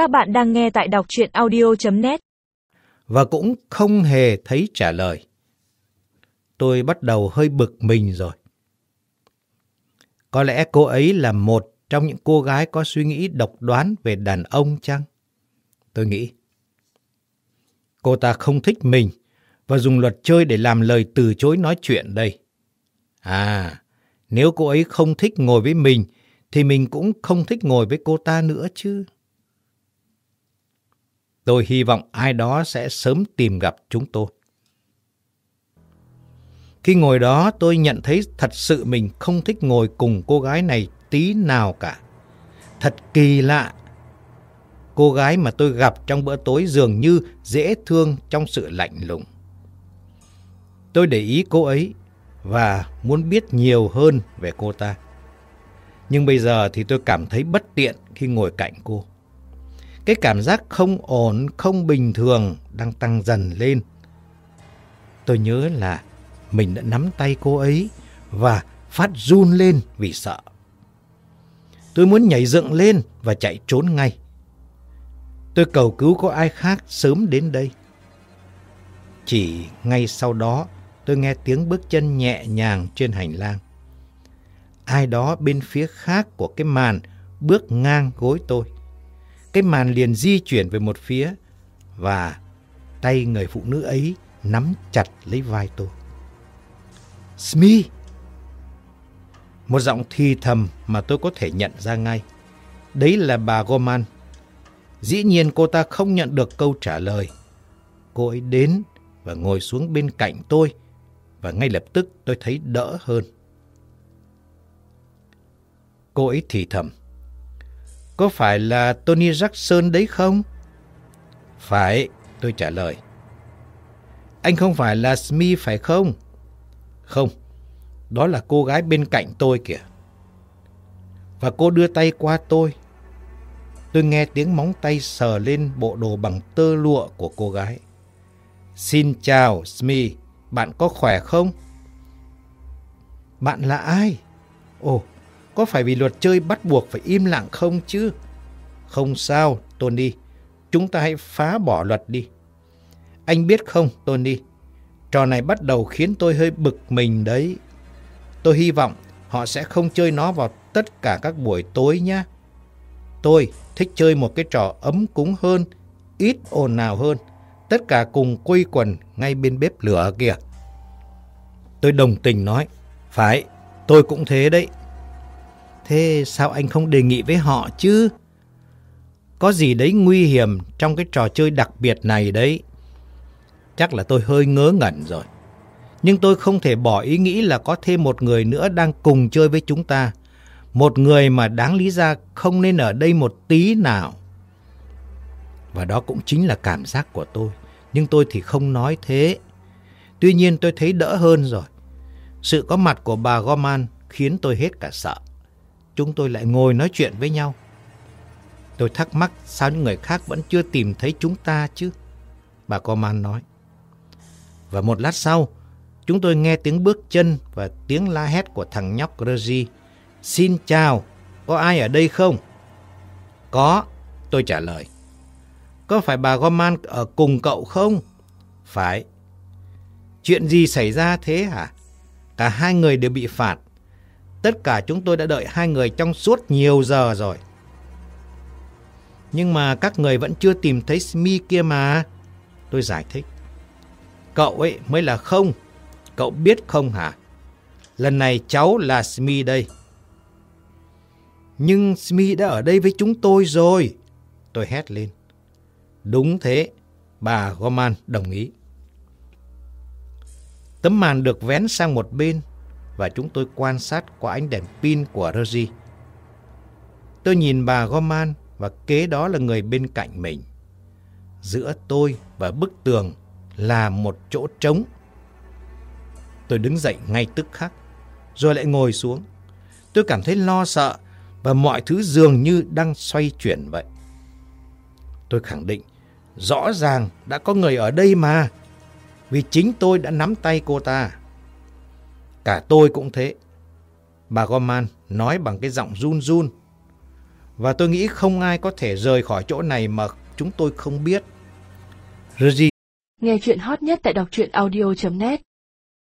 Các bạn đang nghe tại đọc chuyện audio.net Và cũng không hề thấy trả lời. Tôi bắt đầu hơi bực mình rồi. Có lẽ cô ấy là một trong những cô gái có suy nghĩ độc đoán về đàn ông chăng? Tôi nghĩ. Cô ta không thích mình và dùng luật chơi để làm lời từ chối nói chuyện đây. À, nếu cô ấy không thích ngồi với mình thì mình cũng không thích ngồi với cô ta nữa chứ. Tôi hy vọng ai đó sẽ sớm tìm gặp chúng tôi. Khi ngồi đó, tôi nhận thấy thật sự mình không thích ngồi cùng cô gái này tí nào cả. Thật kỳ lạ. Cô gái mà tôi gặp trong bữa tối dường như dễ thương trong sự lạnh lùng. Tôi để ý cô ấy và muốn biết nhiều hơn về cô ta. Nhưng bây giờ thì tôi cảm thấy bất tiện khi ngồi cạnh cô. Cái cảm giác không ổn, không bình thường đang tăng dần lên. Tôi nhớ là mình đã nắm tay cô ấy và phát run lên vì sợ. Tôi muốn nhảy dựng lên và chạy trốn ngay. Tôi cầu cứu có ai khác sớm đến đây. Chỉ ngay sau đó tôi nghe tiếng bước chân nhẹ nhàng trên hành lang. Ai đó bên phía khác của cái màn bước ngang gối tôi. Cái màn liền di chuyển về một phía và tay người phụ nữ ấy nắm chặt lấy vai tôi. Smee! Một giọng thì thầm mà tôi có thể nhận ra ngay. Đấy là bà Goman. Dĩ nhiên cô ta không nhận được câu trả lời. Cô ấy đến và ngồi xuống bên cạnh tôi và ngay lập tức tôi thấy đỡ hơn. Cô ấy thì thầm. Có phải là Tony Jackson đấy không? Phải, tôi trả lời. Anh không phải là Smith phải không? Không, đó là cô gái bên cạnh tôi kìa. Và cô đưa tay qua tôi. Tôi nghe tiếng móng tay sờ lên bộ đồ bằng tơ lụa của cô gái. Xin chào, Smith. Bạn có khỏe không? Bạn là ai? Ồ, có phải vì luật chơi bắt buộc phải im lặng không chứ? Không sao, Tony. Chúng ta hãy phá bỏ luật đi. Anh biết không, Tony? Trò này bắt đầu khiến tôi hơi bực mình đấy. Tôi hy vọng họ sẽ không chơi nó vào tất cả các buổi tối nhé. Tôi thích chơi một cái trò ấm cúng hơn, ít ồn ào hơn. Tất cả cùng quây quần ngay bên bếp lửa kìa. Tôi đồng tình nói, phải, tôi cũng thế đấy. Thế sao anh không đề nghị với họ chứ? Có gì đấy nguy hiểm trong cái trò chơi đặc biệt này đấy. Chắc là tôi hơi ngớ ngẩn rồi. Nhưng tôi không thể bỏ ý nghĩ là có thêm một người nữa đang cùng chơi với chúng ta. Một người mà đáng lý ra không nên ở đây một tí nào. Và đó cũng chính là cảm giác của tôi. Nhưng tôi thì không nói thế. Tuy nhiên tôi thấy đỡ hơn rồi. Sự có mặt của bà Gorman khiến tôi hết cả sợ. Chúng tôi lại ngồi nói chuyện với nhau. Tôi thắc mắc sao những người khác vẫn chưa tìm thấy chúng ta chứ? Bà Gorman nói. Và một lát sau, chúng tôi nghe tiếng bước chân và tiếng la hét của thằng nhóc Reggie. Xin chào, có ai ở đây không? Có, tôi trả lời. Có phải bà Gorman ở cùng cậu không? Phải. Chuyện gì xảy ra thế hả? Cả hai người đều bị phạt. Tất cả chúng tôi đã đợi hai người trong suốt nhiều giờ rồi. Nhưng mà các người vẫn chưa tìm thấy Smi kia mà. Tôi giải thích. Cậu ấy mới là không. Cậu biết không hả? Lần này cháu là Smi đây. Nhưng Smi đã ở đây với chúng tôi rồi. Tôi hét lên. Đúng thế, bà Goman đồng ý. Tấm màn được vén sang một bên và chúng tôi quan sát qua ánh đèn pin của Rosie. Tôi nhìn bà Goman và kế đó là người bên cạnh mình. Giữa tôi và bức tường là một chỗ trống. Tôi đứng dậy ngay tức khắc, rồi lại ngồi xuống. Tôi cảm thấy lo sợ và mọi thứ dường như đang xoay chuyển vậy. Tôi khẳng định, rõ ràng đã có người ở đây mà, vì chính tôi đã nắm tay cô ta. Cả tôi cũng thế. Bà Gorman nói bằng cái giọng run run. Và tôi nghĩ không ai có thể rời khỏi chỗ này mà chúng tôi không biết. Reggie Nghe chuyện hot nhất tại đọc truyện audio.net